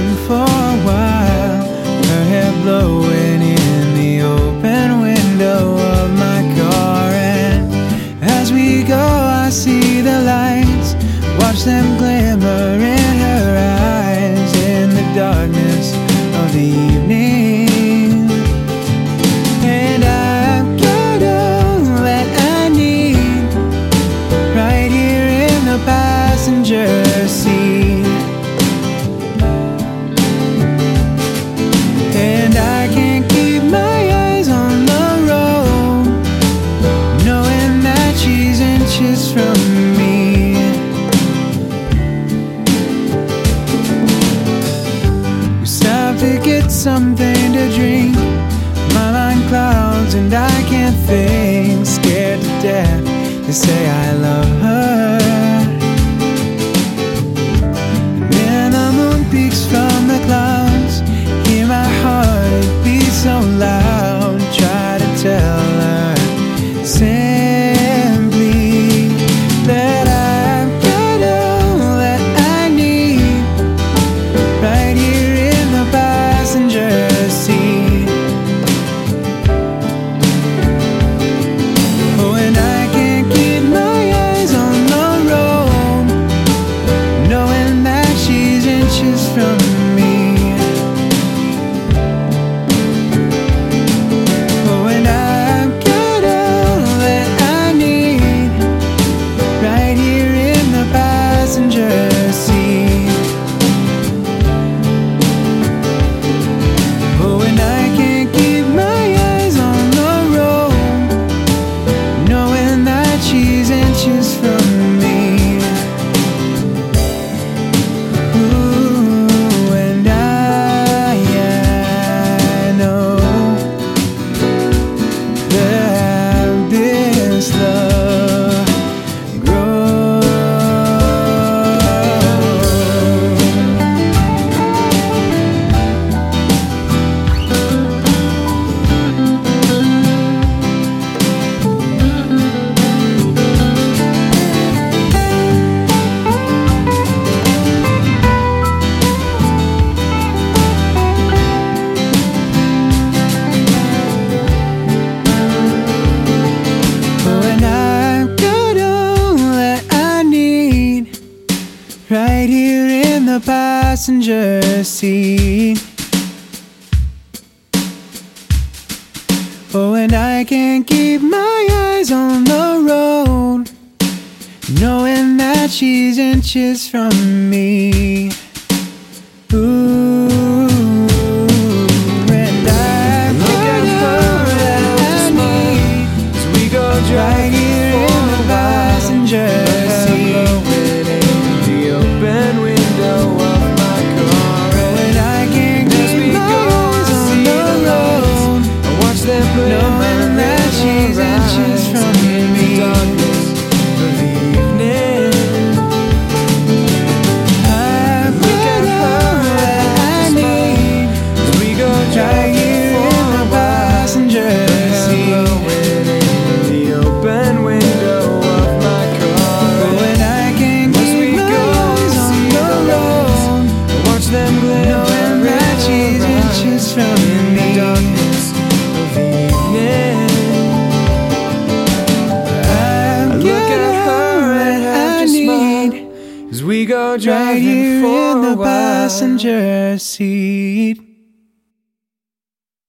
dancing for a while, her hair blowing in the open window of my car. And as we go, I see the lights, watch them glare. ashes from me. We stopped to get something to drink. My mind clouds and I can't think. Scared to death. They say I love. ashes from passenger seat. Oh, and I can't keep my eyes on the road, knowing that she's inches from me. in the darkness of evening. I look at her and smile as we go driving for in the passenger seat.